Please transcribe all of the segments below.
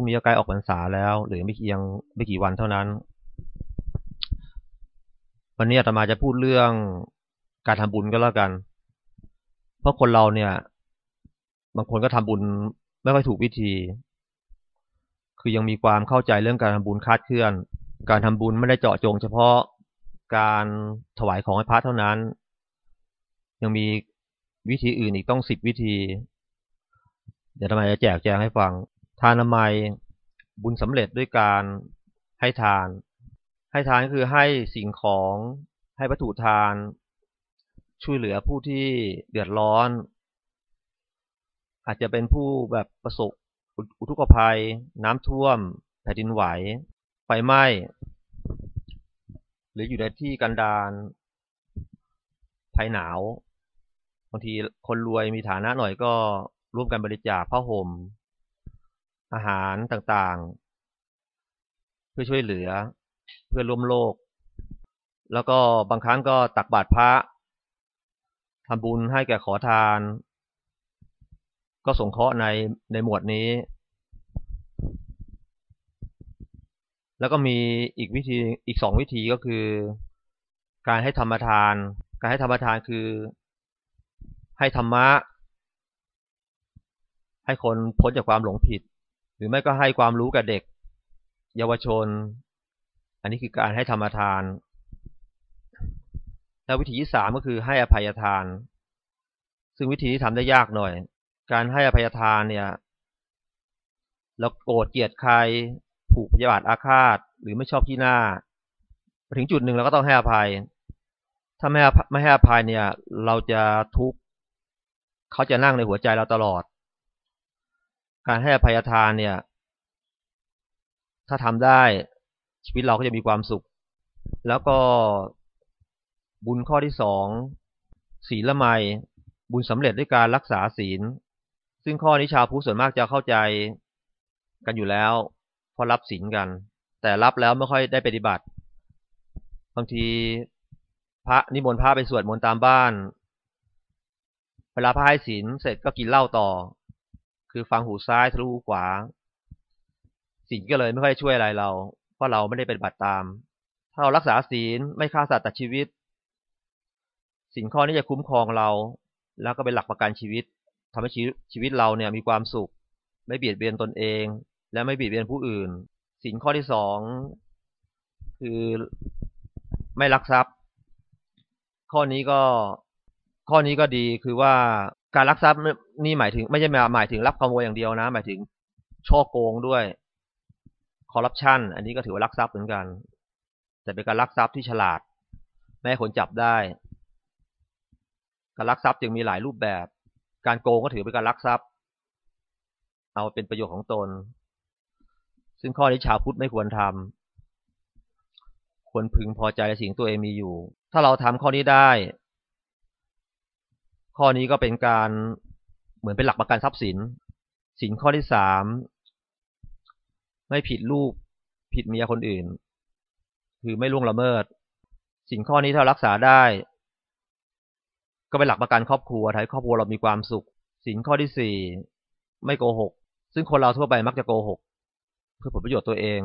่งนี้ใกล้ออกพรรษาแล้วหรือไม่เพียงไม่กี่วันเท่านั้น วันนี้อาตมาจะพูดเรื่องการทำบุญก็แล้วกัน เพราะคนเราเนี่ย บางคนก็ทำบุญไม่ค่อยถูกวิธี คือยังมีความเข้าใจเรื่องการทำบุญคาดเคลื่อน การทำบุญไม่ได้เจาะจง เฉพาะการถวายของให้พระเท่านั้น ยังมีวิธีอื่นอีกต้องสิบวิธี เดี๋ยวทำไมจะแจกแจงให้ฟัง ทานทำไมบุญสำเร็จด้วยการให้ทาน ให้ทานก็คือให้สิ่งของให้วัตถุทาน ช่วยเหลือผู้ที่เดือดร้อน อาจจะเป็นผู้แบบประสบอุทกภัย น้ำท่วม แผ่นดินไหว ไฟไหม้ หรืออยู่ในที่กันดารภัยหนาวบางทีคนรวยมีฐานะหน่อยก็ร่วมกันบริจาคผ้าห่ม อาหารต่างๆ เพื่อช่วยเหลือเพื่อร่วมโลก แล้วก็บางครั้งก็ตักบาตรพระทำบุญให้แก่ขอทาน ก็สงเคราะห์ในในหมวดนี้ แล้วก็มีอีกวิธีอีกสองวิธีก็คือ การให้ธรรมทาน การให้ธรรมทานคือ ให้ธรรมะ ให้คนพ้นจากความหลงผิด รือไม่ก็ให้ความรู้กับเด็ก เยาวชน อันนี้คือการให้ธรรมทาน แล้ววิธีที่สามก็คือให้อภัยทาน ซึ่งวิธีที่ทำได้ยากหน่อย การให้อภัยทานเนี่ยเราโกรธเกลียดใคร ผูกพยาบาทอาฆาต หรือไม่ชอบที่หน้าถึงจุดหนึ่งเราก็ต้องให้อภัย ถ้าไม่ไม่ให้อภัยเนี่ย เราจะทุกข์เขาจะนั่งในหัวใจเราตลอด การให้อภัยทานเนี่ย ถ้าทำได้ชีวิตเราก็จะมีความสุข แล้วก็บุญข้อที่สองศีลละไมบุญสำเร็จด้วยการรักษาศีล ซึ่งข้อนี้ชาวพุทธส่วนมากจะเข้าใจกันอยู่แล้วเพราะรับศีลกัน แต่รับแล้วไม่ค่อยได้ปฏิบัติบางทีพระนิมนต์พระไปสวดมนต์ตามบ้าน เวลาพระให้ศีลเสร็จก็กินเหล้าต่อ คือฟังหูซ้ายทะลุหูขวาศีลก็เลยไม่ค่อยช่วยอะไรเรา เพราะเราไม่ได้เป็นบัติตาม ถ้าเรารักษาศีลไม่ฆ่าสัตว์ตัดชีวิตสิ่งข้อนี้จะคุ้มครองเรา แล้วก็เป็นหลักประกันชีวิตทำให้ชีวิตเราเนี่ยมีความสุข ไม่เบียดเบียนตนเอง และไม่เบียดเบียนผู้อื่นสิ่งข้อที่สองคือไม่ลักทรัพย์ ข้อนี้ก็ข้อนี้ก็ดีคือว่าการลักทรัพย์ นี่หมายถึง ไม่ใช่หมายถึงรับขโมยอย่างเดียวนะ หมายถึงช่อโกงด้วยคอร์รัปชันอันนี้ก็ถือว่าลักทรัพย์เหมือนกัน แต่เป็นการลักทรัพย์ที่ฉลาด ไม่ให้คนจับได้ การลักทรัพย์จึงมีหลายรูปแบบ การโกงก็ถือเป็นการลักทรัพย์ เอาเป็นประโยชน์ของตน ซึ่งข้อนี้ชาวพุทธไม่ควรทำควรพึงพอใจในสิ่งตัวเองมีอยู่ ถ้าเราทำข้อนี้ได้ ข้อนี้ก็เป็นการ เหมือนเป็นหลักประกันทรัพย์สินสินข้อที่สามไม่ผิดลูกผิดเมียคนอื่น คือไม่ล่วงละเมิดสินข้อนี้ถ้ารักษาได้ ก็เป็นหลักประกันครอบครัวทำให้ครอบครัวเรามีความสุขสินข้อที่สี่ไม่โกหก ซึ่งคนเราทั่วไปมักจะโกหก เพื่อผลประโยชน์ตัวเอง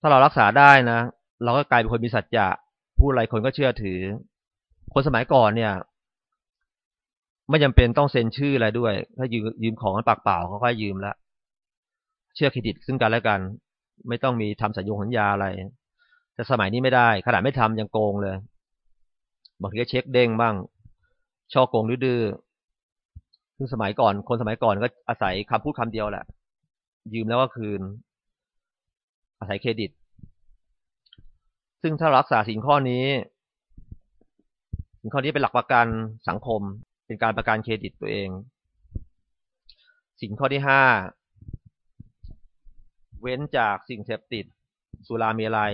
ถ้าเรารักษาได้นะ เราก็กลายเป็นคนมีสัจจะผู้อะไรคนก็เชื่อถือ คนสมัยก่อนเนี่ย ไม่จำเป็นต้องเซ็นชื่ออะไรด้วย ถ้ายืมยืมของปากเปล่าเขาค่อยยืมแล้วเชื่อเครดิตซึ่งกันและกัน ไม่ต้องมีทำสัญญงสัญญาอะไร แต่สมัยนี้ไม่ได้ ขนาดไม่ทำยังโกงเลยบางทีก็เช็คเด้งบ้าง ช่อโกงดื้อซึ่งสมัยก่อนคนสมัยก่อนก็อาศัยคำพูดคำเดียวแหละ ยืมแล้วก็คืน อาศัยเครดิต ซึ่งถ้ารักษาสินข้อนี้สินข้อนี้เป็นหลักประกันสังคม เป็นการประกันเครดิตตัวเอง สิ่งข้อที่ห้าเว้นจากสิ่งเสพติด สุราเมลัย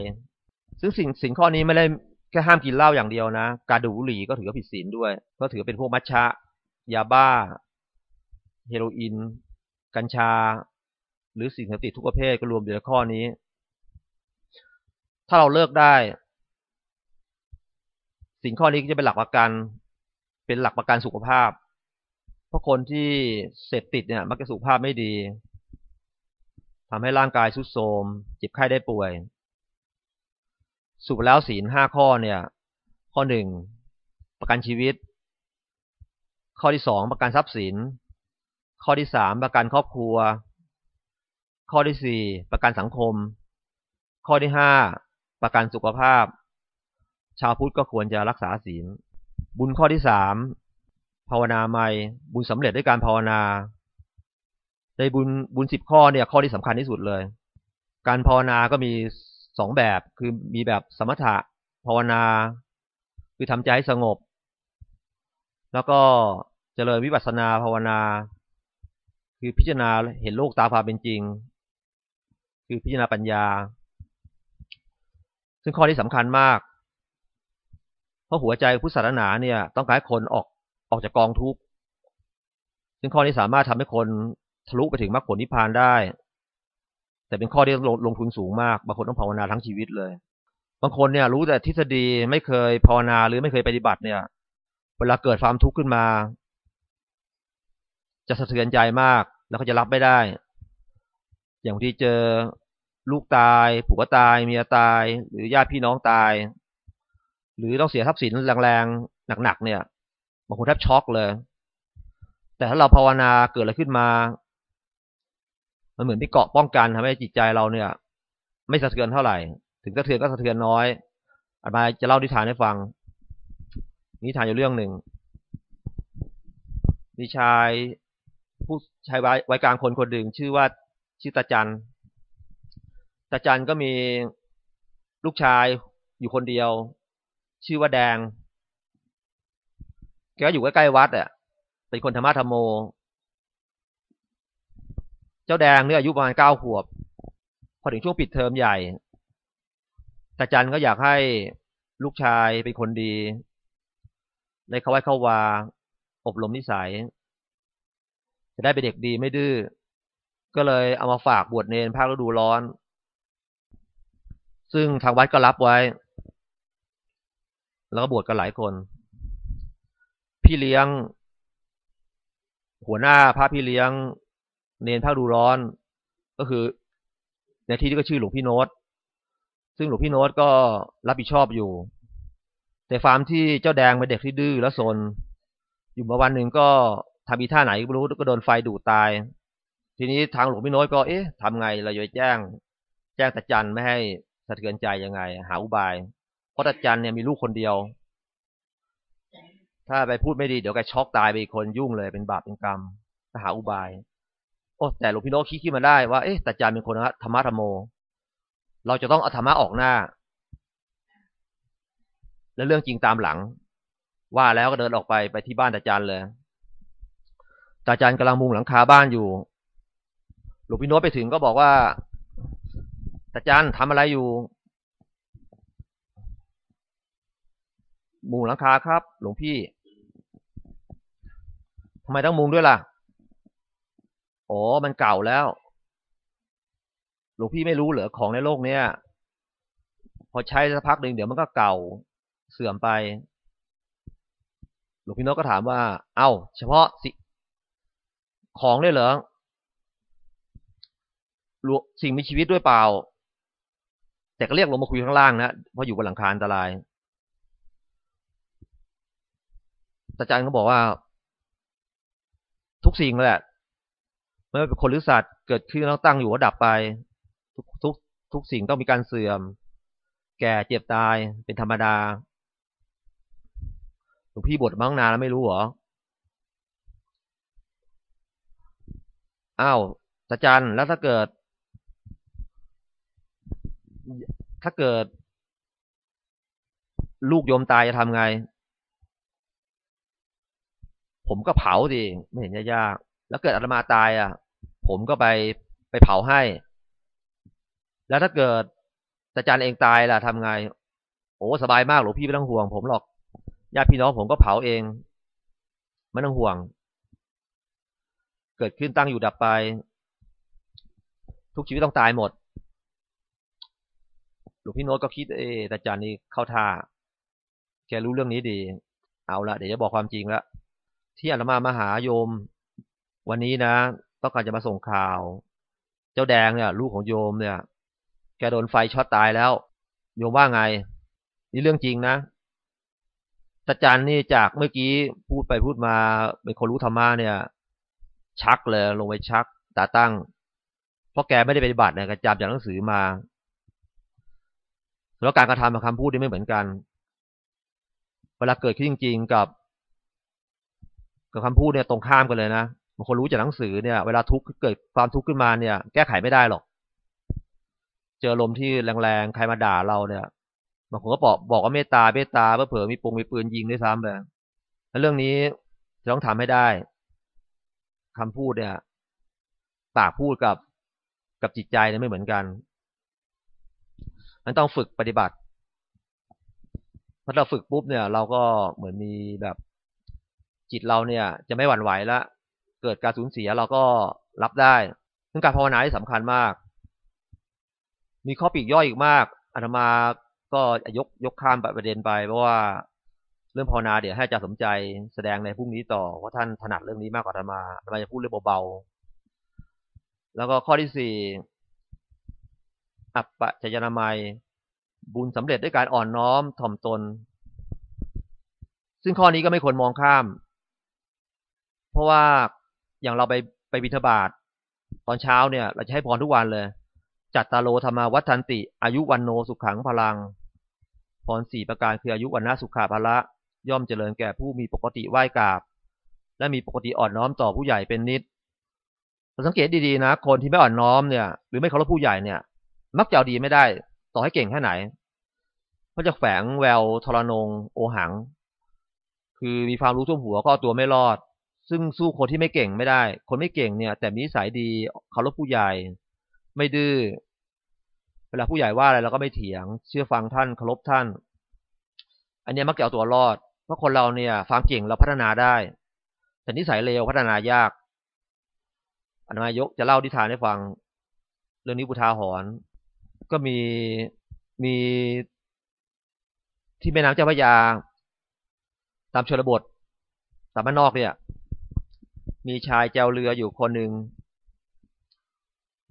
ซึ่งสิ่งสิ่งข้อนี้ไม่ได้แค่ห้ามกินเหล้าอย่างเดียวนะ การดูบุหรี่ก็ถือว่าผิดศีลด้วย ก็ถือเป็นพวกมัชชะ ยาบ้า เฮโรอีน กัญชา หรือสิ่งเสพติดทุกประเภทก็รวมอยู่ในข้อนี้ ถ้าเราเลิกได้ สิ่งข้อนี้ก็จะเป็นหลักประกัน เป็นหลักประกันสุขภาพ เพราะคนที่เสพติดเนี่ย มักจะสุขภาพไม่ดีทำให้ร่างกายสุดโทรมเจ็บไข้ได้ป่วย สุดแล้วศีลห้าข้อเนี่ย ข้อหนึ่งประกันชีวิต ข้อที่สองประกันทรัพย์สิน ข้อที่สามประกันครอบครัว ข้อที่สี่ประกันสังคม ข้อที่ห้าประกันสุขภาพ ชาวพุทธก็ควรจะรักษาศีล บุญข้อที่สามภาวนาใหม่บุญสำเร็จด้วยการภาวนา ในบุญบุญสิบข้อเนี่ยข้อที่สำคัญที่สุดเลย การภาวนาก็มีสองแบบคือมีแบบสมถะภาวนา คือทำใจให้สงบ แล้วก็เจริญวิปัสสนาภาวนา คือพิจารณาเห็นโลกตามความเป็นจริง คือพิจารณาปัญญา ซึ่งข้อที่สำคัญมาก เพราะหัวใจพุทธศาสนาเนี่ย ต้องการคนออกออกจากกองทุกข์ซึ่งข้อนี้สามารถทำให้คนทะลุไปถึงมรรคผลนิพพานได้ แต่เป็นข้อที่ลงลงทุนสูงมากบางคนต้องภาวนาทั้งชีวิตเลย บางคนเนี่ยรู้แต่ทฤษฎีไม่เคยภาวนาหรือไม่เคยปฏิบัติเนี่ย เวลาเกิดความทุกข์ขึ้นมา จะสะเทือนใจมากแล้วก็จะรับไม่ได้ อย่างที่เจอลูกตาย ผัวตาย เมียตาย หรือญาติพี่น้องตาย หรือต้องเสียทรัพย์สินแรงๆหนักๆเนี่ยบางคนแทบช็อกเลย แต่ถ้าเราภาวนาเกิดอะไรขึ้นมา มันเหมือนที่เกาะป้องกันทำให้จิตใจเราเนี่ย ไม่สะเทือนเท่าไหร่ ถึงสะเทือนก็สะเทือนน้อยอาจารย์จะเล่านิทานให้ฟัง นิทานอยู่เรื่องหนึ่งมีชายผู้ชายไว้กลางคนคนหนึ่งชื่อว่าชื่อตาจันตาจันก็มีลูกชายอยู่คนเดียว ชื่อว่าแดง แกอยู่ใกล้ๆวัดอะเป็นคนธรรมะธรรมโม เจ้าแดงเนี่ยอายุประมาณเก้าขวบ พอถึงช่วงปิดเทอมใหญ่ตาจันก็อยากให้ลูกชายเป็นคนดี ในเข้าไว้เข้าวา อบรมนิสัย จะได้เป็นเด็กดีไม่ดื้อ ก็เลยเอามาฝากบวชเนนภาคฤดูร้อน ซึ่งทางวัดก็รับไว้ แล้วก็บวชกันหลายคน พี่เลี้ยง หัวหน้าพระพี่เลี้ยง เนนภาคดูร้อน ก็คือ ในที่นี้ก็ชื่อหลวงพี่โน้ตซึ่งหลวงพี่โน้ตก็รับผิดชอบอยู่ แต่ฟาร์มที่เจ้าแดงเป็นเด็กที่ดื้อและซนอยู่มาวันหนึ่งก็ทำอีท่าไหนไม่รู้ก็โดนไฟดูดตาย ทีนี้ทางหลวงพี่โน้ตก็เอ๊ะทำไงเราจะแจ้ง แจ้งตาจันไม่ให้สะเทือนใจยังไง หาอุบาย พราะตาจันเนี่ยมีลูกคนเดียว ถ้าไปพูดไม่ดีเดี๋ยวแกช็อกตายไปอีกคนยุ่งเลยเป็นบาปเป็นกรรมหาอุบาย โอ้แต่หลวงพี่โนคิดขึ้นมาได้ว่าเอ๊ะแต่จารย์เป็นคนธรรมะธรรมโม เราจะต้องเอาธรรมะออกหน้า แล้วเรื่องจริงตามหลัง ว่าแล้วก็เดินออกไปไปที่บ้านตาจันเลยตาจันกำลังมุงหลังคาบ้านอยู่หลวงพี่โน้ตไปถึงก็บอกว่าตาจันทำอะไรอยู่ มุงหลังคาครับ หลวงพี่ทำไมต้องมุงด้วยล่ะอ๋อมันเก่าแล้ว หลวงพี่ไม่รู้เหรอของในโลกเนี้ยพอใช้สักพักหนึ่งเดี๋ยวมันก็เก่าเสื่อมไป หลวงพี่นกก็ถามว่า เอา้า เฉพาะสิของได้เหรอสิ่งมีชีวิตด้วยเปล่า แต่ก็เรียกลงมาคุยข้างล่างนะเพราะอยู่บนหลังคาอันตราย อาจารย์ก็บอกว่า ทุกสิ่งแหละไม่ว่าเป็นคนหรือสัตว์เกิดขึ้นแล้วตั้งอยู่ก็ดับไป ทุกทุกทุกสิ่งต้องมีการเสื่อม แก่เจ็บตายเป็นธรรมดาหลวงพี่บทมาตั้งนานแล้วไม่รู้เหรออ้าวอาจารย์แล้วถ้าเกิด ถ้าเกิด ลูกโยมตายจะทำไง ผมก็เผาดิไม่เห็นจะยากแล้วเกิดอาตมาตายอะ ผมก็ไปไปเผาให้ แล้วถ้าเกิดอาจารย์เองตายล่ะทำไง โอ้สบายมากหลวงพี่ไม่ต้องห่วง ผมหรอกญาติพี่น้องผมก็เผาเองไม่ต้องห่วง เกิดขึ้นตั้งอยู่ดับไป ทุกชีวิตต้องตายหมดหลวงพี่โน้ตก็คิดเอออาจารย์นี่เข้าท่าแกรู้เรื่องนี้ดี เอาละเดี๋ยวจะบอกความจริงแล้ว ที่อาตมามาหาโยม วันนี้นะ ต้องการจะมาส่งข่าว เจ้าแดงเนี่ย ลูกของโยมเนี่ย แกโดนไฟช็อตตายแล้ว โยมว่าไง นี่เรื่องจริงนะตาจันนี่จากเมื่อกี้พูดไปพูดมา เป็นคนรู้ธรรมะเนี่ย ชักเลยลงไปชักตาตั้ง เพราะแกไม่ได้ปฏิบัติเนี่ยกระจำจากหนังสือมา แล้วการกระทำกับคำพูดนี่ไม่เหมือนกัน เวลาเกิดขึ้นจริง ๆ กับ กับคำพูดเนี่ยตรงข้ามกันเลยนะบางคนรู้จากหนังสือเนี่ย เวลาทุกข์เกิดความทุกข์ขึ้นมาเนี่ย แก้ไขไม่ได้หรอก เจอลมที่แรงๆใครมาด่าเราเนี่ยบางคนก็บอกบอกว่าเมตตาเมตตาเพื่อเผื่อมีปงมีปืนยิงด้วยซ้ำเลยแล้วเรื่องนี้จะต้องทำให้ได้คำพูดเนี่ยปากพูดกับกับจิตใจเนี่ยไม่เหมือนกัน มันต้องฝึกปฏิบัติพอเราฝึกปุ๊บเนี่ย เราก็เหมือนมีแบบ จิตเราเนี่ย จะไม่หวั่นไหวแล้วเกิดการสูญเสียเราก็รับได้ซึ่งการภาวนาที่สำคัญมาก มีข้อปีกย่อยอีกมากอาตมาก็ยกยกข้ามประเด็นไป เพราะว่าเรื่องภาวนาเดี๋ยวให้อาจารย์สมใจแสดงในพรุ่งนี้ต่อเพราะท่านถนัดเรื่องนี้มากกว่าธรรมาธรรมาจะพูดเรื่องเบาๆแล้วก็ข้อที่สี่อัปปะจยนามัย บุญสำเร็จด้วยการอ่อนน้อมถ่อมตน ซึ่งข้อนี้ก็ไม่ควรมองข้าม เพราะว่าอย่างเราไปไปบิณฑบาตตอนเช้าเนี่ย เราจะให้พรทุกวันเลย จัตตาโลธรรมาวัฏันติ อายุวันโนสุขขังพลัง พรสี่ประการคืออายุวันนาสุขาภละย่อมเจริญแก่ผู้มีปกติไหว้กราบ และมีปกติอ่อนน้อมต่อผู้ใหญ่เป็นนิดเราสังเกตดีๆนะ คนที่ไม่อ่อนน้อมเนี่ย หรือไม่เคารพผู้ใหญ่เนี่ย มักจะเอาดีไม่ได้ ต่อให้เก่งแค่ไหนก็จะแฝงแววทรนงโอหัง คือมีความรู้ท่วมหัวก็ตัวไม่รอด ซึ่งสู้คนที่ไม่เก่งไม่ได้ คนไม่เก่งเนี่ย แต่มีนิสัยดีเคารพผู้ใหญ่ ไม่ดื้อเวลาผู้ใหญ่ว่าอะไรเราก็ไม่เถียง เชื่อฟังท่านเคารพท่าน อันนี้มักจะเอาตัวรอด เพราะคนเราเนี่ยฟังเก่งเราพัฒนาได้ แต่นิสัยเลวพัฒนายากอนมายกจะเล่าดิทานให้ฟัง เรื่องนี้บุทาหอนก็มีมีที่แม่น้ำเจ้าพระยา ตามชนบทตามบ้านนอกเนี่ย มีชายแจวเรืออยู่คนหนึ่ง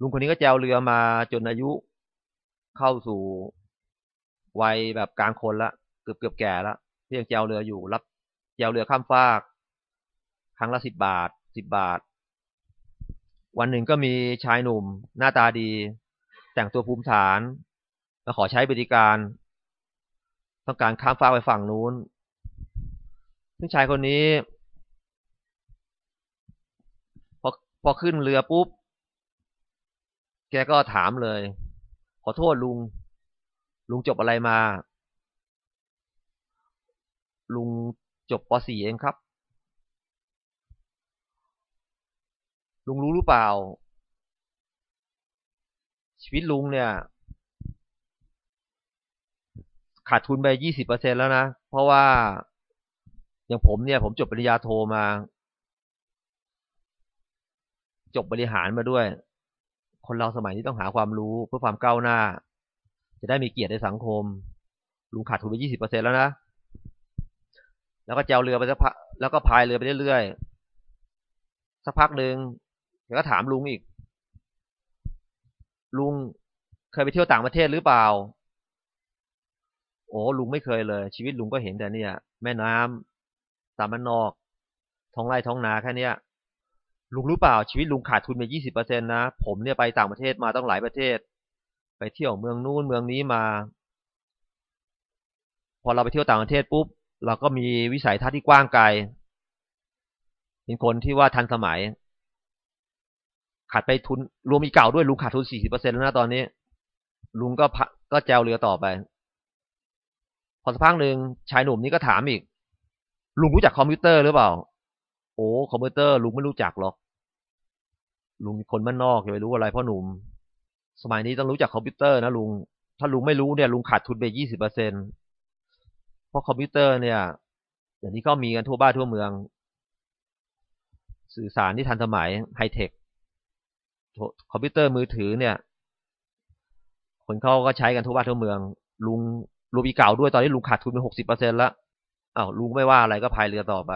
ลุงคนนี้ก็แจวเรือมาจนอายุเข้าสู่วัยแบบกลางคนละเกือบเกือบแก่ละเพียงแจวเรืออยู่รับแจวเรือข้ามฟาก ครั้งละสิบบาทสิบบาท วันหนึ่งก็มีชายหนุ่ม หน้าตาดี แต่งตัวภูมิฐานมาขอใช้บริการ ต้องการข้ามฟากไปฝั่งนู้นซึ่งชายคนนี้ พอขึ้นเรือปุ๊บ แกก็ถามเลย ขอโทษลุง ลุงจบอะไรมา ลุงจบป .4 เองครับ ลุงรู้หรือเปล่า ชีวิตลุงเนี่ย ขาดทุนไปยี่สิบเปอร์เซ็นแล้วนะ เพราะว่าอย่างผมเนี่ย ผมจบปริญญาโทมา จบบริหารมาด้วย คนเราสมัยนี้ต้องหาความรู้เพื่อความก้าวหน้า จะได้มีเกียรติในสังคม ลุงขาดทุนไปยี่สิบเปอร์เซ็นแล้วนะ แล้วก็แจวเรือไปสักพักแล้วก็พายเรือไปเรื่อยๆสักพักหนึ่งเดี๋ยวก็ถามลุงอีก ลุงเคยไปเที่ยวต่างประเทศหรือเปล่า โอ้ลุงไม่เคยเลย ชีวิตลุงก็เห็นแต่เนี่ย แม่น้ำตามบ้านนอก ท้องไร่ท้องนาแค่เนี้ย ลุงรู้เปล่าชีวิตลุงขาดทุนไปยี่สิบเปอร์เซ็นนะ ผมเนี่ยไปต่างประเทศมาต้องหลายประเทศ ไปเที่ยวเมืองนู้นเมืองนี้มา พอเราไปเที่ยวต่างประเทศปุ๊บ เราก็มีวิสัยทัศน์ที่กว้างไกล เป็นคนที่ว่าทันสมัย ขาดไปทุนรวมอีเก่าด้วยลุงขาดทุนสี่สิบเปอร์เซ็นต์แล้วนะตอนนี้ ลุงก็พก็แจวเรือต่อไป พอสักพักหนึ่งชายหนุ่มนี้ก็ถามอีก ลุงรู้จักคอมพิวเตอร์หรือเปล่า โอ้คอมพิวเตอร์ลุงไม่รู้จักหรอก ลุงคนบ้านนอกจะไปรู้อะไรพ่อหนุ่ม สมัยนี้ต้องรู้จักคอมพิวเตอร์นะลุง ถ้าลุงไม่รู้เนี่ยลุงขาดทุนไปยี่สิบเปอร์เซ็นต์เพราะคอมพิวเตอร์เนี่ยเดี๋ยวนี้ก็มีกันทั่วบ้านทั่วเมือง สื่อสารที่ทันสมัยไฮเทคคอมพิวเตอร์มือถือเนี่ย คนเขาก็ใช้กันทั่วบ้านทั่วเมือง ลุงรูปีเก่าด้วยตอนนี้ลุงขาดทุนไปหกสิบเปอร์เซ็นต์แล้วอ้าวลุงไม่ว่าอะไรก็พายเรือต่อไป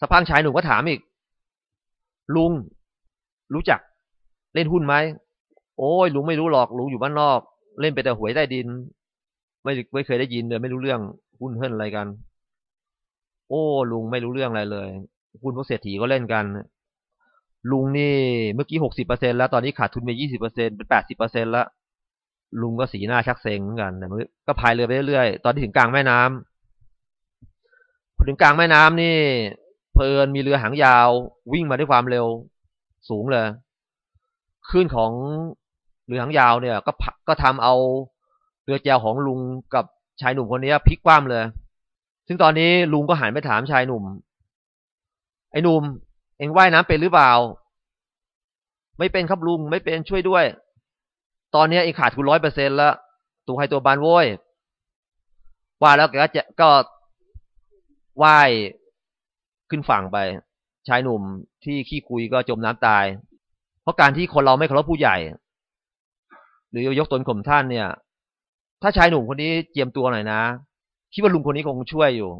สักพักชายหนุ่มก็ถามอีก ลุง รู้จัก เล่นหุ้นไหมโอ้ยลุงไม่รู้หรอกลุงอยู่บ้านนอก เล่นไปแต่หวยใต้ดิน ไม่ไม่เคยได้ยินเลยไม่รู้เรื่องหุ้นเฮิ่นอะไรกัน โอ้ลุงไม่รู้เรื่องอะไรเลยหุ้นพวกเศรษฐีก็เล่นกัน ลุงนี่เมื่อกี้หกสิบเปอร์เซ็นแล้วตอนนี้ขาดทุนไปยี่สิบเปอร์เซ็นเป็นแปดสิบเปอร์เซ็นแล้วลุงก็สีหน้าชักเซ็งเหมือนกันแต่ก็พายเรือไปเรื่อยๆตอนที่ถึงกลางแม่น้ำพอถึงกลางแม่น้ำนี่ เพลินมีเรือหางยาว วิ่งมาด้วยความเร็วสูงเลยคลื่นของเรือหางยาวเนี่ย ก็ก็ทำเอาเรือแจวของลุงกับชายหนุ่มคนนี้พลิกคว่ำเลย ซึ่งตอนนี้ลุงก็หันไปถามชายหนุ่ม ไอ้หนุ่ม เอ็งว่ายน้ำเป็นหรือเปล่า ไม่เป็นครับลุงไม่เป็นช่วยด้วย ตอนนี้เอ็งขาดทุนร้อยเปอร์เซ็นแล้วตัวใครตัวบานโว้ยว่าแล้วแกก็จะก็ว่าย ขึ้นฝั่งไป ชายหนุ่มที่ขี้คุยก็จมน้ำตาย เพราะการที่คนเราไม่เคารพผู้ใหญ่ หรือยกตนข่มท่านเนี่ย ถ้าชายหนุ่มคนนี้เจียมตัวหน่อยนะคิดว่าลุงคนนี้คงช่วยอยู่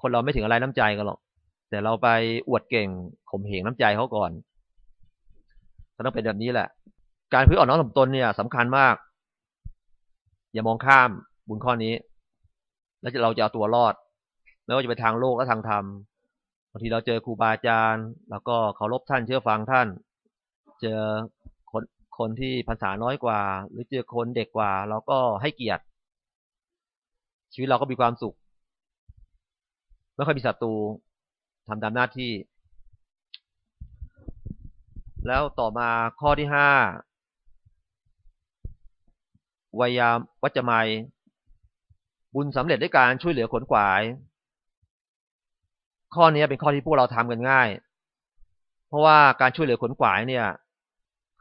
คนเราไม่ถึงอะไรน้ำใจกันหรอก แต่เราไปอวดเก่งข่มเหงน้ำใจเขาก่อนก็ต้องเป็นแบบนี้แหละ การพื้นอ่อนน้อมถ่อมตนเนี่ยสำคัญมาก อย่ามองข้ามบุญข้อนี้ แล้วเราจะเอาตัวรอดไม่ว่าจะไปทางโลกและทางธรรม บางทีเราเจอครูบาอาจารย์แล้วก็เคารพท่านเชื่อฟังท่าน เจอคนคนที่ภาษาน้อยกว่า หรือเจอคนเด็กกว่า เราก็ให้เกียรติ ชีวิตเราก็มีความสุขไม่ค่อยมีศัตรูทำตามหน้าที่ แล้วต่อมาข้อที่ห้าวยามวัจไมบุญสำเร็จด้วยการช่วยเหลือขนขวาย ข้อนี้เป็นข้อที่พวกเราทำกันง่าย เพราะว่าการช่วยเหลือขนขวายเนี่ย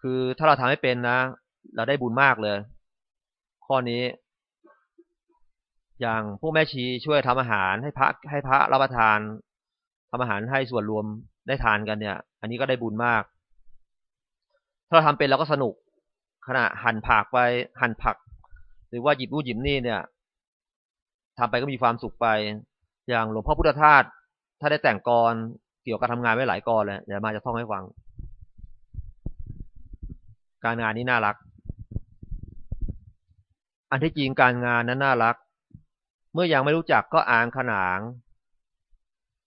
คือถ้าเราทำให้เป็นนะ เราได้บุญมากเลย ข้อนี้ อย่างพวกแม่ชีช่วยทำอาหารให้พระให้พระรับประทานทำอาหารให้ส่วนรวมได้ทานกันเนี่ย อันนี้ก็ได้บุญมาก ถ้าเราทำเป็นเราก็สนุกขณะหั่นผักไปหั่นผัก หรือว่าหยิบนู่นหยิบนี่เนี่ยทำไปก็มีความสุขไป อย่างหลวงพ่อพุทธทาส ถ้าได้แต่งกรเกี่ยวกับทำงานไว้หลายกรเลยเดี๋ยวมาจะท่องให้ฟัง การงานนี้น่ารัก อันที่จริงการงานนั้นน่ารัก เมื่อยังไม่รู้จักก็อ่างขนาง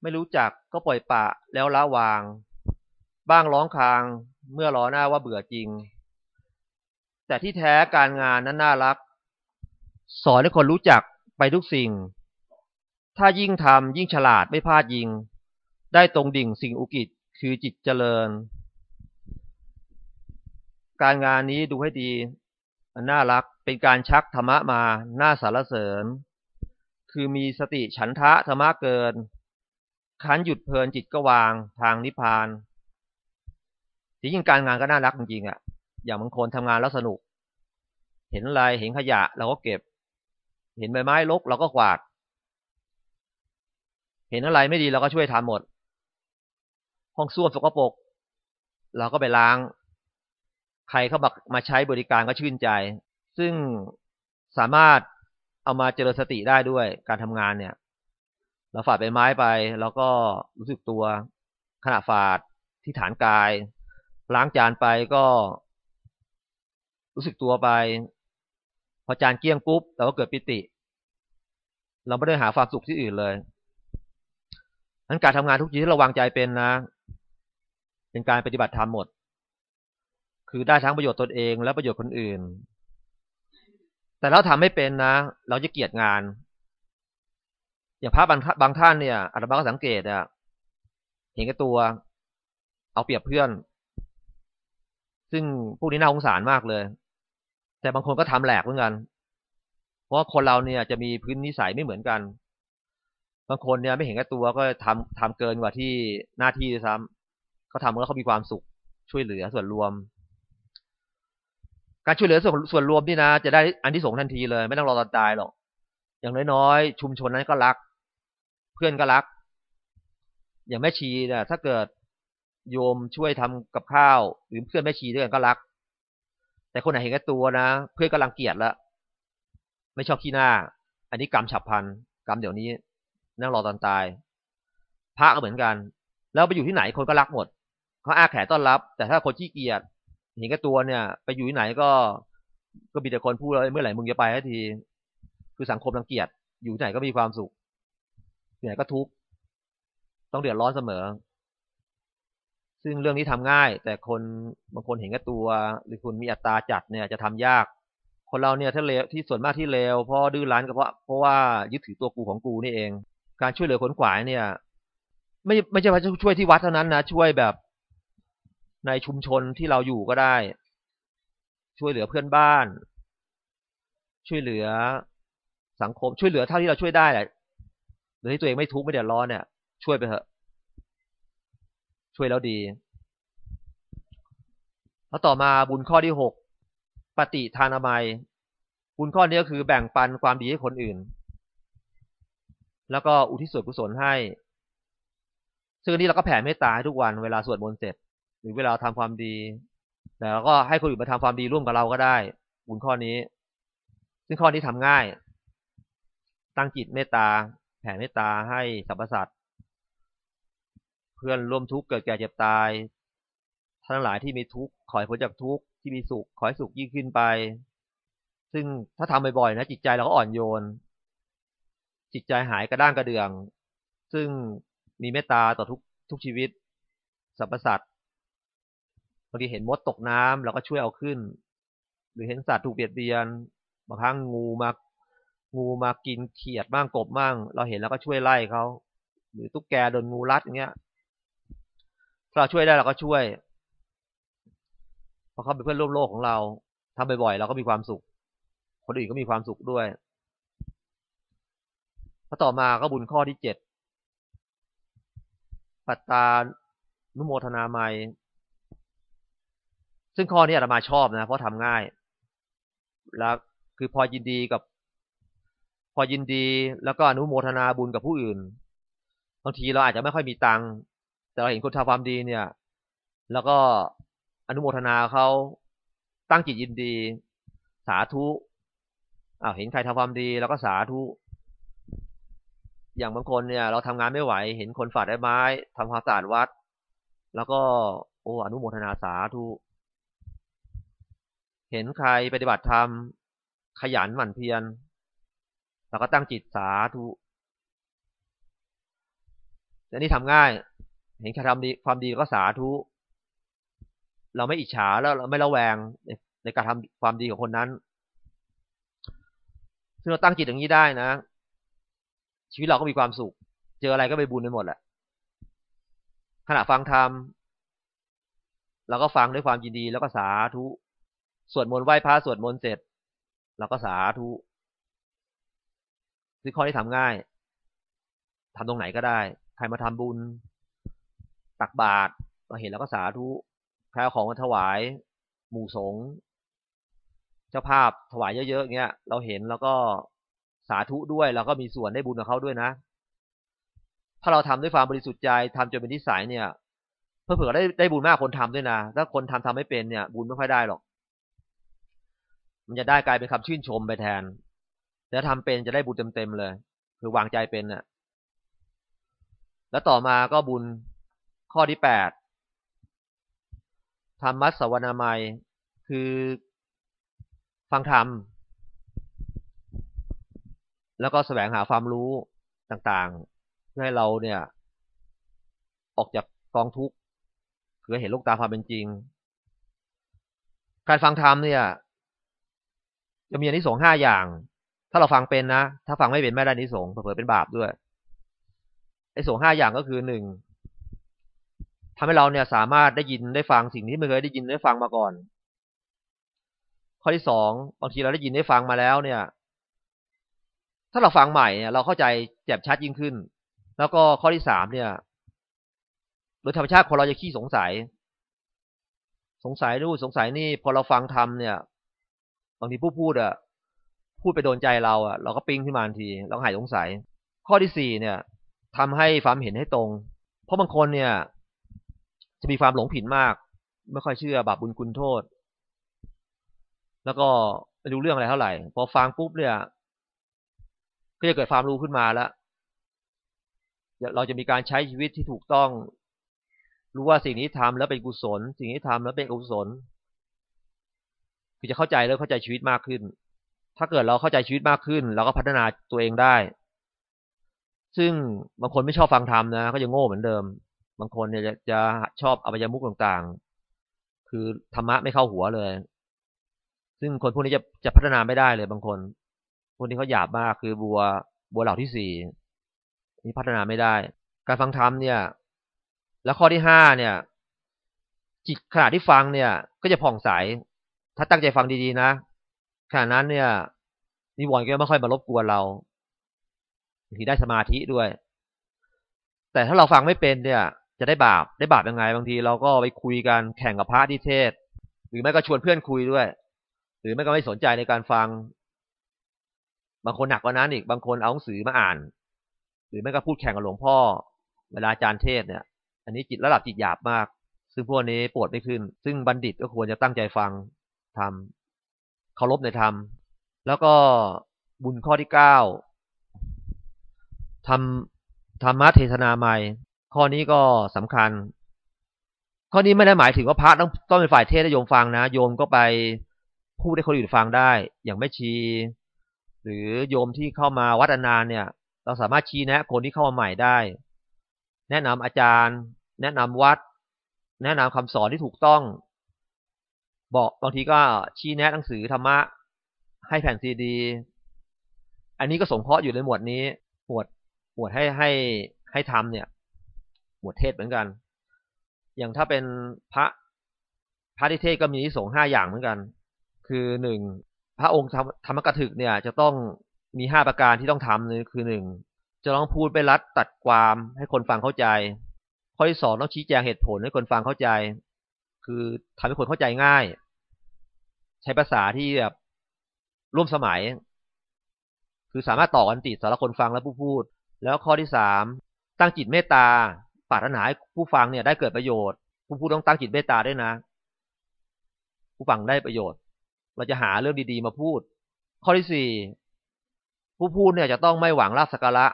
ไม่รู้จักก็ปล่อยปะแล้วละวาง บ้างร้องคาง เมื่อรอหน้าว่าเบื่อจริง แต่ที่แท้การงานนั้นน่ารัก สอนให้คนรู้จักไปทุกสิ่ง ถ้ายิ่งทำยิ่งฉลาดไม่พลาดยิง ได้ตรงดิ่งสิ่งอุกิจคือจิตเจริญ การงานนี้ดูให้ดีน่ารักเป็นการชักธรรมะมาน้าสารเสริญ คือมีสติฉันทะธรรมะเกินคันหยุดเพลินจิตก็วางทางนิพพานที่ยิ่งการงานก็น่ารักจริงๆอะ อย่างบางคนทำงานแล้วสนุก เห็นอะไรเห็นขยะเราก็เก็บ เห็นใบไม้รกเราก็กวาด เห็นอะไรไม่ดีเราก็ช่วยทำหมด ห้องส้วมสกปรกเราก็ไปล้าง ใครเข้ามามาใช้บริการก็ชื่นใจ ซึ่งสามารถเอามาเจริญสติได้ด้วยการทำงานเนี่ย เราฝาดใบไม้ไปแล้วก็รู้สึกตัวขณะฝาดที่ฐานกาย ล้างจานไปก็ รู้สึกตัวไป พอจานเกี้ยงปุ๊บเราก็เกิดปิติ เราไม่ได้หาความสุขที่อื่นเลย นั้นการทำงานทุกทีที่เราวางใจเป็นนะ เป็นการปฏิบัติธรรมหมด คือได้ทั้งประโยชน์ตนเองและประโยชน์คนอื่น แต่เราทำไม่เป็นนะ เราจะเกียดงาน อย่างพระบางบางท่านเนี่ยอาตมาก็สังเกตอะเห็นแก่ตัว เอาเปรียบเพื่อน ซึ่งพวกนี้น่าสงสารมากเลย แต่บางคนก็ทำแหลกเหมือนกัน เพราะคนเราเนี่ยจะมีพื้นนิสัยไม่เหมือนกัน บางคนเนี่ยไม่เห็นแก่ตัวก็ทำทำเกินกว่าที่หน้าที่ซ้ำเขาทำแล้วเขามีความสุขช่วยเหลือส่วนรวม การช่วยเหลือส่วนส่วนรวมนี่นะ จะได้อันที่สงทันทีเลย ไม่ต้องรอตอนตายหรอกอย่างน้อยๆชุมชนนั้นก็รัก เพื่อนก็รัก อย่างแม่ชีเนี่ยถ้าเกิดโยมช่วยทำกับข้าว หรือเพื่อนแม่ชีด้วยกันก็รัก แต่คนไหนเห็นแก่ตัวนะเพื่อนก็รังเกียจแล้วไม่ชอบขี้หน้า อันนี้กรรมฉับพันกรรมเดี๋ยวนี้ นั่งรอตอนตายพระก็เหมือนกัน แล้วไปอยู่ที่ไหนคนก็รักหมดเขาอาแขนต้อนรับ แต่ถ้าคนขี้เกียจเห็นแก่ตัวเนี่ย ไปอยู่ที่ไหนก็ก็มีแต่คนพูดเลยเมื่อไหร่มึงจะไปที คือสังคมรังเกียจอยู่ที่ไหนก็มีความสุขที่ไหนก็ทุกข์ต้องเดือดร้อนเสมอ ซึ่งเรื่องนี้ทำง่าย แต่คนบางคนเห็นแก่ตัว หรือคุณมีอัตราจัดเนี่ยจะทำยาก คนเราเนี่ยถ้าเลวที่ส่วนมากที่เลวเพราะดื้อรั้นก็เพราะเพราะว่ายึดถือตัวกูของกูนี่เอง การช่วยเหลือคนขวายเนี่ย ไม่ไม่ใช่ว่าจะช่วยที่วัดเท่านั้นนะช่วยแบบในชุมชนที่เราอยู่ก็ได้ ช่วยเหลือเพื่อนบ้าน ช่วยเหลือสังคมช่วยเหลือเท่าที่เราช่วยได้แหละหรือที่ตัวเองไม่ทุกข์ไม่เดือดร้อนเนี่ย ช่วยไปเถอะ ช่วยแล้วดี แล้วต่อมาบุญข้อที่หกปฏิทานามัย บุญข้อนี้ก็คือแบ่งปันความดีให้คนอื่น แล้วก็อุทิศส่วนกุศลให้ ซึ่งนี้เราก็แผ่เมตตาให้ทุกวันเวลาสวดมนต์เสร็จ หรือเวลาทำความดีแต่เราก็ให้คนอื่นมาทำความดีร่วมกับเราก็ได้บุญข้อนี้ ซึ่งข้อนี้ทำง่าย ตั้งจิตเมตตา แผ่เมตตาให้สรรพสัตว์เพื่อนร่วมทุกข์เกิดแก่เจ็บตายทั้งหลายที่มีทุกข์ขอให้พ้นจากทุกข์ที่มีสุขขอให้สุขยิ่งขึ้นไป ซึ่งถ้าทำบ่อยๆนะจิตใจเราก็อ่อนโยน จิตใจหายกระด้างกระเดือง ซึ่งมีเมตตาต่อทุกทุกชีวิตสรรพสัตว์บางทีเห็นมดตกน้ำเราก็ช่วยเอาขึ้น หรือเห็นสัตว์ถูกเบียดเบียนบางครั้งงูมางูมากินเขียดบ้างกบบ้าง เราเห็นแล้วก็ช่วยไล่เขาหรือตุ๊กแกโดนงูรัดอย่างเงี้ยถ้าเราช่วยได้เราก็ช่วยเพราะเขาเป็นเพื่อนร่วมโลกของเราทำบ่อยๆเราก็มีความสุข คนอื่นก็มีความสุขด้วย พอต่อมาก็บุญข้อที่เจ็ดปัตตานุโมทนาไมซึ่งข้อนี้อาตมาชอบนะ เพราะทำง่าย แล้วคือพอยินดีกับ พอยินดีแล้วก็อนุโมทนาบุญกับผู้อื่นบางทีเราอาจจะไม่ค่อยมีตังค์แต่เราเห็นคนทำความดีเนี่ย แล้วก็อนุโมทนาเขาตั้งจิตยินดี สาธุอ้าวเห็นใครทำความดี แล้วก็สาธุ อย่างบางคนเนี่ย เราทำงานไม่ไหว เห็นคนฝาดได้ไม้ทำความสะอาดวัด แล้วก็โอ้อนุโมทนาสาธุเห็นใครปฏิบัติธรรม ขยันหมั่นเพียรเราก็ตั้งจิตสาธุอันนี้ทำง่าย เห็นใครทำดีความดีก็สาธุเราไม่อิจฉาแล้วเราไม่ระแวงในในการทำความดีของคนนั้นซึ่งเราตั้งจิตอย่างนี้ได้นะ ชีวิตเราก็มีความสุข เจออะไรก็ไปบุญไปหมดแหละขณะฟังธรรมเราก็ฟังด้วยความยินดีแล้วก็สาธุสวดมนต์ไหว้พระสวดมนต์เสร็จเราก็สาธุคือข้อที่ทำง่ายทำตรงไหนก็ได้ ใครมาทำบุญ ตักบาตรเราเห็นแล้วก็สาธุใครเอาของมาถวาย หมู่สงฆ์เจ้าภาพถวายเยอะๆเงี้ย เราเห็นแล้วก็ สาธุด้วยเราก็มีส่วนได้บุญกับเขาด้วยนะ ถ้าเราทำด้วยความบริสุทธิ์ใจทำจนเป็นนิสัยเนี่ยเพื่อเผื่อได้ได้บุญมากคนทำด้วยนะถ้าคนทำทำไม่เป็นเนี่ย บุญไม่ค่อยได้หรอก มันจะได้กลายเป็นคำชื่นชมไปแทนแล้วทำเป็นจะได้บุญเต็มๆเลย คือวางใจเป็นน่ะ แล้วต่อมาก็บุญข้อที่แปดธรรมัสวนามัย คือฟังธรรม แล้วก็แสวงหาความรู้ต่างๆ เพื่อให้เราเนี่ย ออกจากกองทุกข์คือเห็นโลกตาความเป็นจริง การฟังธรรมเนี่ย จะมีอนิสงส์ห้าอย่าง ถ้าเราฟังเป็นนะ ถ้าฟังไม่เป็นไม่ได้อนิสงส์เผื่อเป็นบาปด้วยไอ้สงห้าอย่างก็คือหนึ่งทำให้เราเนี่ยสามารถได้ยินได้ฟังสิ่งที่ไม่เคยได้ยินได้ฟังมาก่อน ข้อที่สองบางทีเราได้ยินได้ฟังมาแล้วเนี่ย ถ้าเราฟังใหม่เนี่ยเราเข้าใจแจ่มชัดยิ่งขึ้น แล้วก็ข้อที่สามเนี่ย โดยธรรมชาติคนเราจะขี้สงสัย สงสัยนู่นสงสัยนี่ พอเราฟังทำเนี่ยบางทีผู้พูดอะพูดไปโดนใจเราอะเราก็ปิ้งขึ้นมาทันทีเราหายสงสัย ข้อที่สี่เนี่ยทำให้ความเห็นให้ตรง เพราะบางคนเนี่ย จะมีความหลงผิดมาก ไม่ค่อยเชื่อบาปบุญคุณโทษ แล้วก็ไม่รู้เรื่องอะไรเท่าไหร่ พอฟังปุ๊บเนี่ย ก็จะเกิดความรู้ขึ้นมาแล้วเราจะมีการใช้ชีวิตที่ถูกต้อง รู้ว่าสิ่งนี้ทำแล้วเป็นกุศล สิ่งนี้ทำแล้วเป็นอกุศล คือจะเข้าใจแล้วเข้าใจชีวิตมากขึ้น ถ้าเกิดเราเข้าใจชีวิตมากขึ้น เราก็พัฒนาตัวเองได้ ซึ่งบางคนไม่ชอบฟังธรรมนะ ก็จะโง่เหมือนเดิม บางคนเนี่ยจะจะชอบอบายมุกต่างๆ คือธรรมะไม่เข้าหัวเลย ซึ่งคนพวกนี้จะจะพัฒนาไม่ได้เลยบางคน พวกนี้เขาหยาบมากคือบัวบัวเหล่าที่สี่นี่พัฒนาไม่ได้ การฟังธรรมเนี่ย แล้วข้อที่ห้าเนี่ย จิตขณะที่ฟังเนี่ย ก็จะผ่องใส ถ้าตั้งใจฟังดีๆนะขณะนั้นเนี่ยนิวรณ์ก็ไม่ค่อยมารบกวนเราบางทีได้สมาธิด้วย แต่ถ้าเราฟังไม่เป็นเนี่ย จะได้บาปได้บาปยังไง บางทีเราก็ไปคุยกันแข่งกับพระที่เทศ หรือไม่ก็ชวนเพื่อนคุยด้วย หรือไม่ก็ไม่สนใจในการฟัง บางคนหนักกว่านั้นอีก บางคนเอาหนังสือมาอ่าน หรือไม่ก็พูดแข่งกับหลวงพ่อ เวลาอาจารย์เทศเนี่ย อันนี้จิตระดับจิตหยาบมาก ซึ่งพวกนี้ปวดไม่ขึ้น ซึ่งบัณฑิตก็ควรจะตั้งใจฟังทำเคารพในธรรม แล้วก็บุญข้อที่เก้าทำธรรมะเทศนาใหม่ ข้อนี้ก็สำคัญ ข้อนี้ไม่ได้หมายถึงว่าพระต้องต้องเป็นฝ่ายเทศให้โยมฟังนะ โยมก็ไปพูดให้คนอื่นฟังได้ อย่างไม่ชี หรือโยมที่เข้ามาวัดนานเนี่ย เราสามารถชี้แนะคนที่เข้ามาใหม่ได้ แนะนำอาจารย์ แนะนำวัด แนะนำคำสอนที่ถูกต้อง บอกบางทีก็ชี้แนะหนังสือธรรมะ ให้แผ่นซีดี อันนี้ก็สงเคราะห์อยู่ในหมวดนี้หมวดหมวดให้ให้ให้ทำเนี่ย หมวดเทศเหมือนกัน อย่างถ้าเป็นพระพระที่เทศก็มีนิสงห้าอย่างเหมือนกัน คือหนึ่ง พระองค์ธรรมกถึกเนี่ย จะต้องมีห้าประการที่ต้องทำนี่คือหนึ่งจะต้องพูดไปรัดตัดความให้คนฟังเข้าใจ ข้อที่สองต้องชี้แจงเหตุผลให้คนฟังเข้าใจ คือทำให้คนเข้าใจง่าย ใช้ภาษาที่แบบร่วมสมัย คือสามารถต่อกันติดสำหรับคนฟังและผู้พูด แล้วข้อที่สามตั้งจิตเมตตาปรารถนาให้ผู้ฟังเนี่ยได้เกิดประโยชน์ ผู้พูดต้องตั้งจิตเมตตาด้วยนะ ผู้ฟังได้ประโยชน์ เราจะหาเรื่องดีๆมาพูด ข้อที่สี่ผู้พูดเนี่ยจะต้องไม่หวังลาภสักการะ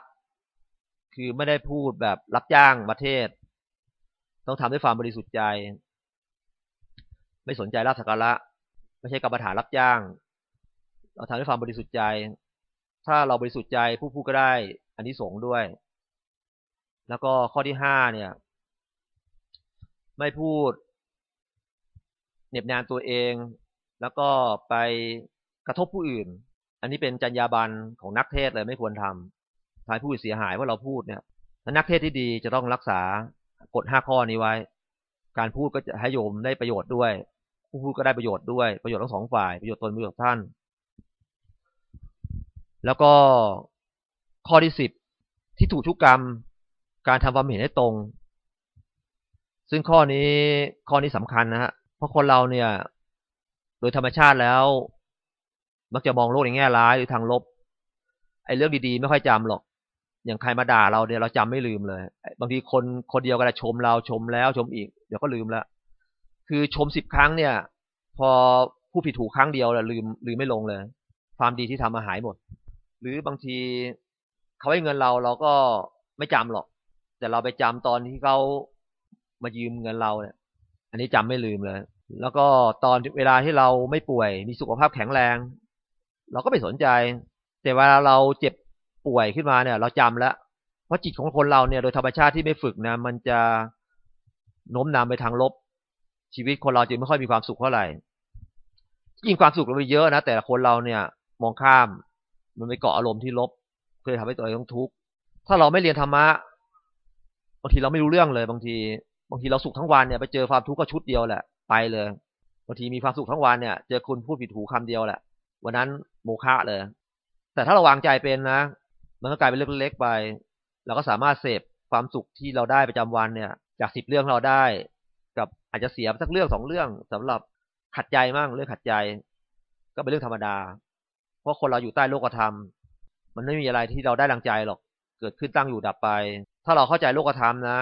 คือไม่ได้พูดแบบรับจ้างประเทศ ต้องทำด้วยความบริสุทธิ์ใจ ไม่สนใจลาภสักการะ ไม่ใช่กรรมฐานรับจ้าง เราทำด้วยความบริสุทธิ์ใจ ถ้าเราบริสุทธิ์ใจผู้พูดก็ได้อันนี้สงด้วย แล้วก็ข้อที่ห้าเนี่ย ไม่พูดเน็บนานตัวเอง แล้วก็ไปกระทบผู้อื่น อันนี้เป็นจรรยาบรรณของนักเทศเลยไม่ควรทำทายผู้เสียหายว่าเราพูดเนี่ยนักเทศที่ดีจะต้องรักษากฎห้าข้อนี้ไว้ การพูดก็จะให้โยมได้ประโยชน์ด้วย ผู้พูดก็ได้ประโยชน์ด้วยประโยชน์ทั้งสองฝ่ายประโยชน์ตนประโยชน์ท่าน แล้วก็ข้อที่สิบที่ถูกทุกกรรม การทำความเห็นให้ตรง ซึ่งข้อนี้ข้อนี้สำคัญนะฮะเพราะคนเราเนี่ย โดยธรรมชาติแล้ว มักจะมองโลกในแง่ร้ายหรือทางลบ ไอ้เรื่องดีๆ ไม่ค่อยจำหรอก อย่างใครมาด่าเราเนี่ยเราจำไม่ลืมเลย บางทีคนคนเดียวกันชมเราชมแล้วชมอีก เดี๋ยวก็ลืมล้วคือชมสิบครั้งเนี่ย พอผู้ผิดถูกครั้งเดียวแล้วลืมลืมไม่ลงเลย ความดีที่ทำมาหายหมด หรือบางทีเขาให้เงินเราเราก็ไม่จำหรอก แต่เราไปจำตอนที่เขามายืมเงินเราเนี่ย อันนี้จำไม่ลืมเลย แล้วก็ตอนเวลาที่เราไม่ป่วย มีสุขภาพแข็งแรง เราก็ไม่สนใจ แต่เวลาเราเจ็บป่วยขึ้นมาเนี่ย เราจำแล้วเพราะจิตของคนเราเนี่ยโดยธรรมชาติที่ไม่ฝึกนะ มันจะโน้มนำไปทางลบ ชีวิตคนเราจึงไม่ค่อยมีความสุขเท่าไหร่ยิ่งความสุขเราไปเยอะนะแต่คนเราเนี่ยมองข้าม มันไปเกาะอารมณ์ที่ลบเคยทำให้ตัวเองต้องทุกข์ถ้าเราไม่เรียนธรรมะบางทีเราไม่รู้เรื่องเลย บางที บางทีเราสุขทั้งวันเนี่ยไปเจอความทุกข์ก็ชุดเดียวแหละ ไปเลยบางทีมีความสุขทั้งวันเนี่ยเจอคุณพูดผิดหูคำเดียวแหละวันนั้นโมฆะเลย แต่ถ้าเราวางใจเป็นนะ มันก็กลายเป็นเรื่องเล็กไป เราก็สามารถเสพความสุขที่เราได้ประจำวันเนี่ย จากสิบเรื่องเราได้ กับอาจจะเสียสักเรื่องสองเรื่องสำหรับขัดใจมั่งเรื่องขัดใจ ก็เป็นเรื่องธรรมดา เพราะคนเราอยู่ใต้โลกธรรม มันไม่มีอะไรที่เราได้ดังใจหรอก เกิดขึ้นตั้งอยู่ดับไป ถ้าเราเข้าใจโลกธรรมนะ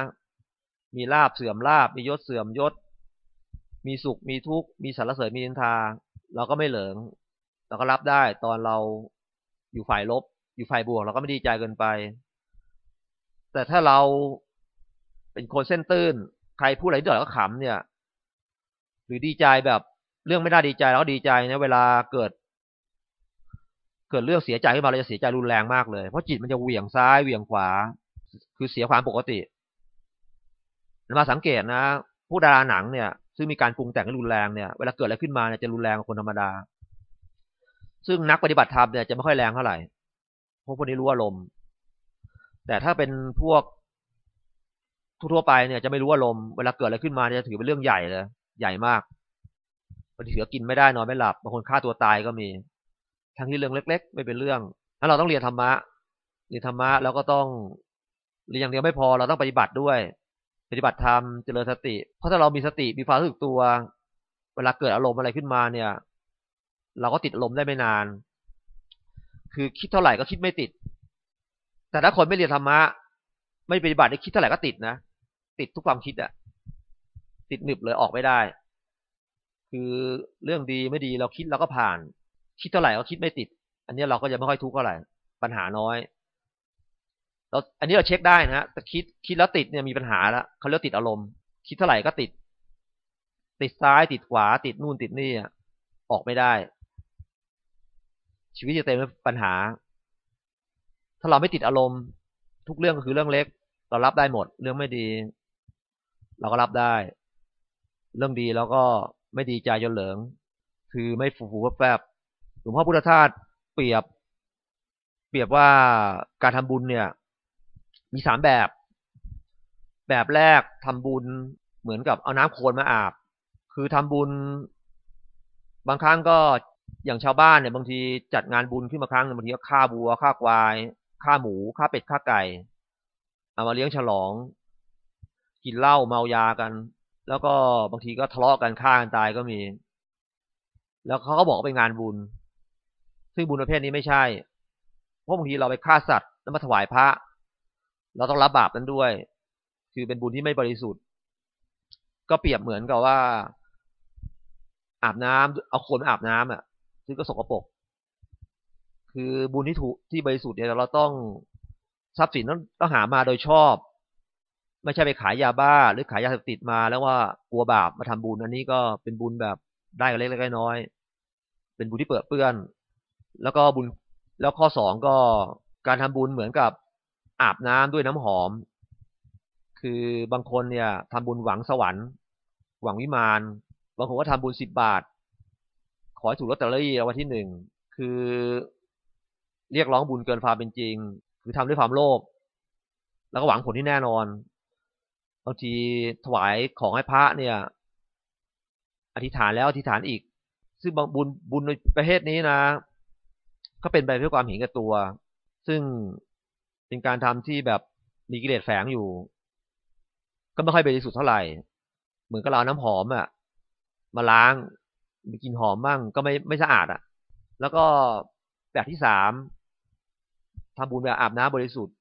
มีลาบเสื่อมลาบมียศเสื่อมยศ มีสุขมีทุกข์มีสารเสริญมีนินทา เราก็ไม่เหลิง เราก็รับได้ตอนเราอยู่ฝ่ายลบ อยู่ฝ่ายบวก เราก็ไม่ดีใจเกินไป แต่ถ้าเราเป็นคนเส้นตื้น ใครพูดอะไรเดือดก็ขำเนี่ย หรือดีใจแบบเรื่องไม่น่าดีใจเราก็ดีใจนะเวลาเกิด เกิดเรื่องเสียใจขึ้นมาเราจะเสียใจรุนแรงมากเลย เพราะจิตมันจะเหวี่ยงซ้ายเหวี่ยงขวา คือเสียความปกติมาสังเกตนะ ผู้ดาราหนังเนี่ย ซึ่งมีการปรุงแต่งให้รุนแรงเนี่ยเวลาเกิดอะไรขึ้นมาเนี่ยจะรุนแรงกว่าคนธรรมดา ซึ่งนักปฏิบัติธรรมเนี่ยจะไม่ค่อยแรงเท่าไหร่เพราะพวกนี้รู้อารมณ์ แต่ถ้าเป็นพวกทั่วไปเนี่ยจะไม่รู้อารมณ์เวลาเกิดอะไรขึ้นมาจะถือเป็นเรื่องใหญ่เลยใหญ่มากบางทีเสือกินไม่ได้นอนไม่หลับบางคนฆ่าตัวตายก็มี ทั้งที่เรื่องเล็ก ๆ ไม่เป็นเรื่องถ้าเราต้องเรียนธรรมะเรียนธรรมะแล้วก็ต้องเรียนอย่างเดียวไม่พอเราต้องปฏิบัติด้วย ปฏิบัติธรรมเจริญสติ เพราะถ้าเรามีสติมีความรู้สึกตัว เวลาเกิดอารมณ์อะไรขึ้นมาเนี่ย เราก็ติดอารมณ์ได้ไม่นาน คือคิดเท่าไหร่ก็คิดไม่ติด แต่ถ้าคนไม่เรียนธรรมะ ไม่ปฏิบัติได้คิดเท่าไหร่ก็ติดนะติดทุกความคิดอะติดหนึบเลยออกไม่ได้ คือเรื่องดีไม่ดีเราคิดเราก็ผ่าน คิดเท่าไหร่ก็คิดไม่ติด อันนี้เราก็จะไม่ค่อยทุกข์เท่าไหร่ปัญหาน้อย เราอันนี้เราเช็คได้นะแต่คิดคิดแล้วติดเนี่ยมีปัญหาแล้วเขาเรียกติดอารมณ์ คิดเท่าไหร่ก็ติด ติดซ้ายติดขวา ติดนู่นติดนี่ออกไม่ได้ ชีวิตจะเต็มไปปัญหา ถ้าเราไม่ติดอารมณ์ ทุกเรื่องก็คือเรื่องเล็ก เรารับได้หมด เรื่องไม่ดี เราก็รับได้ เรื่องดีเราก็ไม่ดีใจจนเหลิงคือไม่ฟูฟูแฟบหลวงพ่อพุทธทาสเปรียบ เปรียบว่าการทำบุญเนี่ย มีสามแบบ แบบแรกทำบุญเหมือนกับเอาน้ำโคลนมาอาบ คือทำบุญ บางครั้งก็อย่างชาวบ้านเนี่ยบางทีจัดงานบุญขึ้นมาครั้งบางทีก็ฆ่าบัวฆ่าควายฆ่าหมูฆ่าเป็ดฆ่าไก่ เอามาเลี้ยงฉลอง กินเหล้าเมายากัน แล้วก็บางทีก็ทะเลาะกันฆ่ากันตายก็มี แล้วเขาก็บอกเป็นงานบุญ ซึ่งบุญประเภทนี้ไม่ใช่ เพราะบางทีเราไปฆ่าสัตว์แล้วมาถวายพระ เราต้องรับบาปนั้นด้วย คือเป็นบุญที่ไม่บริสุทธิ์ ก็เปรียบเหมือนกับว่า อาบน้ำเอาคนอาบน้ำอะ ซึ่งก็สกปรกคือบุญที่ถูกที่บริสุทธิ์เนี่ยเราต้องทรัพย์สินต้องต้องหามาโดยชอบ ไม่ใช่ไปขายยาบ้า หรือขายยาเสพติดมาแล้วว่ากลัวบาปมาทำบุญอันนี้ก็เป็นบุญแบบได้กันเล็กๆน้อยๆเป็นบุญที่เปิดเปื้อน แล้วก็บุญแล้วข้อสองก็การทำบุญเหมือนกับ อาบน้ำด้วยน้ำหอม คือบางคนเนี่ยทำบุญหวังสวรรค์ หวังวิมานบางคนก็ทำบุญสิบบาท ขอให้ถูกลอตเตอรี่วันที่หนึ่งคือเรียกร้องบุญเกินความเป็นจริง คือทำด้วยความโลภแล้วก็หวังผลที่แน่นอนบางทีถวายของให้พระเนี่ย อธิษฐานแล้วอธิษฐานอีก ซึ่งบางบุญบุญในประเภทนี้นะ ก็เป็นไปเพื่อความเห็นแก่ตัว ซึ่ง เป็นการทำที่แบบมีกิเลสแฝงอยู่ ก็ไม่ค่อยบริสุทธิ์เท่าไหร่ เหมือนกับเราน้ำหอมอะ่ะ มาล้างมีกลิ่นหอมบ้างก็ไม่ไม่สะอาดอะ่ะ แล้วก็แบบที่สามทำบุญแบบอาบน้ำบริสุทธิ์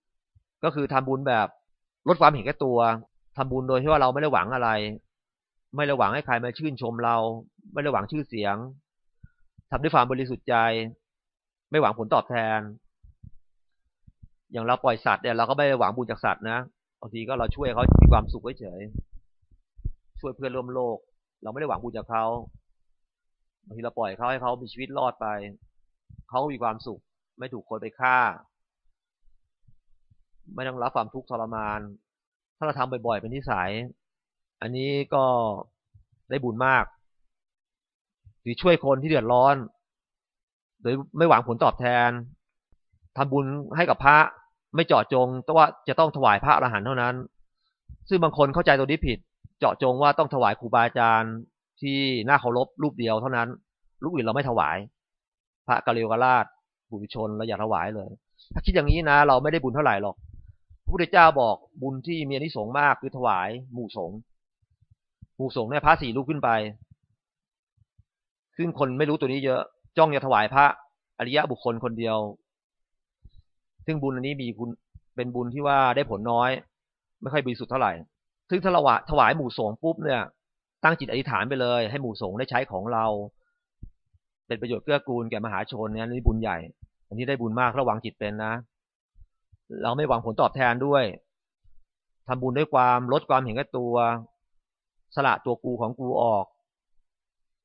ก็คือทำบุญแบบลดความเห็นแก่ตัวทำบุญโดยที่ว่าเราไม่ได้หวังอะไร ไม่ได้หวังให้ใครมาชื่นชมเรา ไม่ได้หวังชื่อเสียงทำด้วยความบริสุทธิ์ใจ ไม่หวังผลตอบแทน อย่างเราปล่อยสัตว์เนี่ยเราก็ไม่ได้หวังบุญจากสัตว์นะบางทีก็เราช่วยเขามีความสุขเฉยช่วยเพื่อนร่วมโลก เราไม่ได้หวังบุญจากเขาบางทีเราปล่อยเขาให้เขามีชีวิตรอดไปเขามีความสุข ไม่ถูกคนไปฆ่า ไม่ต้องรับความทุกข์ทรมาน ถ้าเราทำบ่อยๆเป็นนิสัย อันนี้ก็ได้บุญมาก หรือช่วยคนที่เดือดร้อน โดยไม่หวังผลตอบแทน ทำบุญให้กับพระไม่เจาะจง แต่ว่าจะต้องถวายพระอรหันต์เท่านั้น ซึ่งบางคนเข้าใจตัวนี้ผิด เจาะจงว่าต้องถวายครูบาอาจารย์ที่น่าเคารพรูปเดียวเท่านั้นรูปอื่นเราไม่ถวาย พระกะเลวกะลาดบุญชนเราอย่าถวายเลย ถ้าคิดอย่างนี้นะ เราไม่ได้บุญเท่าไหร่หรอกพระพุทธเจ้าบอกบุญที่มีอนิสงส์มากคือถวายหมู่สงฆ์หมู่สงฆ์เนี่ยพระสี่ลูกขึ้นไป ซึ่งคนไม่รู้ตัวนี้เยอะ จ้องจะถวายพระอริยะบุคคลคนเดียว ซึ่งบุญอันนี้มีคุณเป็นบุญที่ว่าได้ผลน้อย ไม่ค่อยบริสุทธิ์เท่าไหร่ ซึ่งถ้าเราถวายหมู่สงฆ์ปุ๊บเนี่ย ตั้งจิตอธิษฐานไปเลย ให้หมู่สงฆ์ได้ใช้ของเรา เป็นประโยชน์เกื้อกูลแก่มหาชนเนี่ยนี่บุญใหญ่ อันนี้ได้บุญมากระวังจิตเป็นนะ เราไม่หวังผลตอบแทนด้วยทำบุญด้วยความลดความเห็นแก่ตัว สละตัวกูของกูออก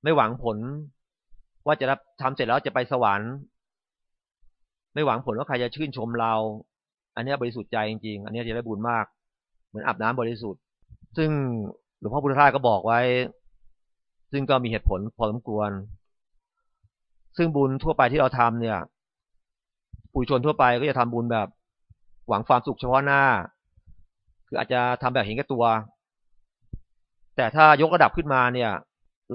ไม่หวังผลว่าจะรับทำเสร็จแล้วจะไปสวรรค์ ไม่หวังผลว่าใครจะชื่นชมเรา อันนี้บริสุทธิ์ใจจริงๆ อันนี้จะได้บุญมาก เหมือนอาบน้ำบริสุทธิ์ ซึ่งหลวงพ่อพุทธทาสก็บอกไว้ ซึ่งก็มีเหตุผลพอสมควร ซึ่งบุญทั่วไปที่เราทำเนี่ยปุถุชนทั่วไปก็จะทำบุญแบบหวังความสุขเฉพาะหน้า คืออาจจะทำแบบเห็นแก่ตัว แต่ถ้ายกระดับขึ้นมาเนี่ย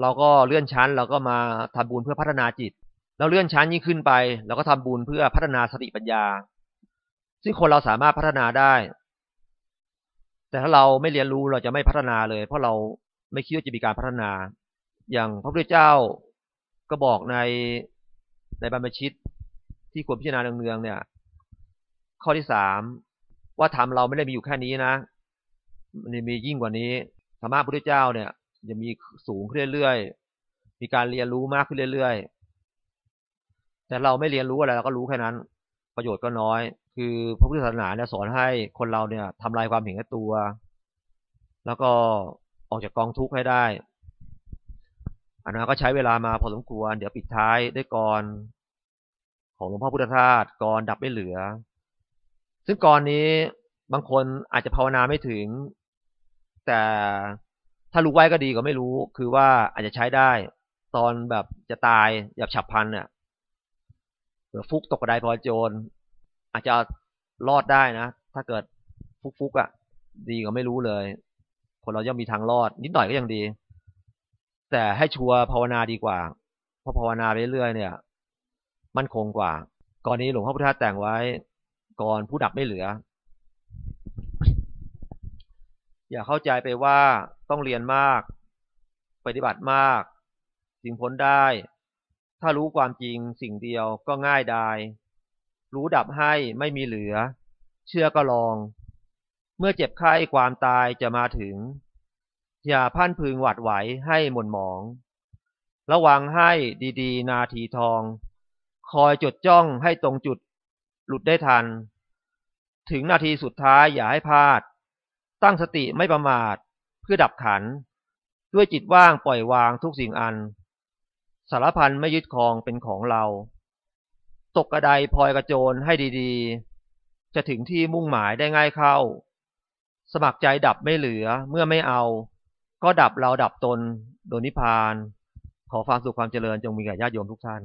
เราก็เลื่อนชั้นเราก็มาทำบุญเพื่อพัฒนาจิต แล้วเลื่อนชั้นยิ่งขึ้นไปเราก็ทำบุญเพื่อพัฒนาสติปัญญา ซึ่งคนเราสามารถพัฒนาได้ แต่ถ้าเราไม่เรียนรู้เราจะไม่พัฒนาเลย เพราะเราไม่คิดว่าจะมีการพัฒนา อย่างพระพุทธเจ้าก็บอกในในบรรพชิตที่ควรพิจารณาเนืองๆเนี่ย ข้อที่สามว่าธรรมเราไม่ได้มีอยู่แค่นี้นะมันมียิ่งกว่านี้ธรรมะพระพุทธเจ้าเนี่ยจะมีสูงขึ้นเรื่อยๆมีการเรียนรู้มากขึ้นเรื่อยๆ แต่เราไม่เรียนรู้อะไรเราก็รู้แค่นั้น ประโยชน์ก็น้อย คือพระพุทธศาสนาเนี่ยสอนให้คนเราเนี่ยทำลายความเห็นแก่ตัว แล้วก็ออกจากกองทุกข์ให้ได้อันนั้นก็ใช้เวลามาพอสมควร เดี๋ยวปิดท้ายด้วยกรของหลวงพ่อพุทธทาสกรดับไม่เหลือ ซึ่งกรนี้บางคนอาจจะภาวนาไม่ถึง แต่ถ้ารู้ไว้ก็ดีก็ไม่รู้ คือว่าอาจจะใช้ได้ ตอนแบบจะตายแบบฉับพลันเนี่ย เผื่อฟุกตกกระไดพอโจร อาจจะรอดได้นะ ถ้าเกิดฟุกฟุกอะ่ะ ดีก็ไม่รู้เลย คนเราย่อมมีทางรอด นิดหน่อยก็ยังดี แต่ให้ชัวร์ภาวนาดีกว่า เพราะภาวนาไปเรื่อยเนี่ย มั่นคงกว่า ก่อนนี้หลวงพ่อพุทธาแต่งไว้ ก่อนผู้ดับไม่เหลือ อย่าเข้าใจไปว่าต้องเรียนมาก ปฏิบัติมากสิ่งพ้นได้ ถ้ารู้ความจริงสิ่งเดียวก็ง่ายได้รู้ดับให้ไม่มีเหลือ เชื่อก็ลอง เมื่อเจ็บไข้ความตายจะมาถึง อย่าพันพึงหวัดไหวให้หม่นหมอง ระวังให้ดีๆ นาทีทอง คอยจดจ้องให้ตรงจุด หลุดได้ทัน ถึงนาทีสุดท้ายอย่าให้พลาด ตั้งสติไม่ประมาทเพื่อดับขัน ด้วยจิตว่างปล่อยวางทุกสิ่งอัน สารพันไม่ยึดครองเป็นของเรา ตกกระไดพลอยกระโจนให้ดีๆ จะถึงที่มุ่งหมายได้ง่ายเข้า สมัครใจดับไม่เหลือเมื่อไม่เอา ก็ดับเราดับตนโดยนิพพาน ขอความสุขความเจริญจงมีแก่ญาติโยมทุกท่าน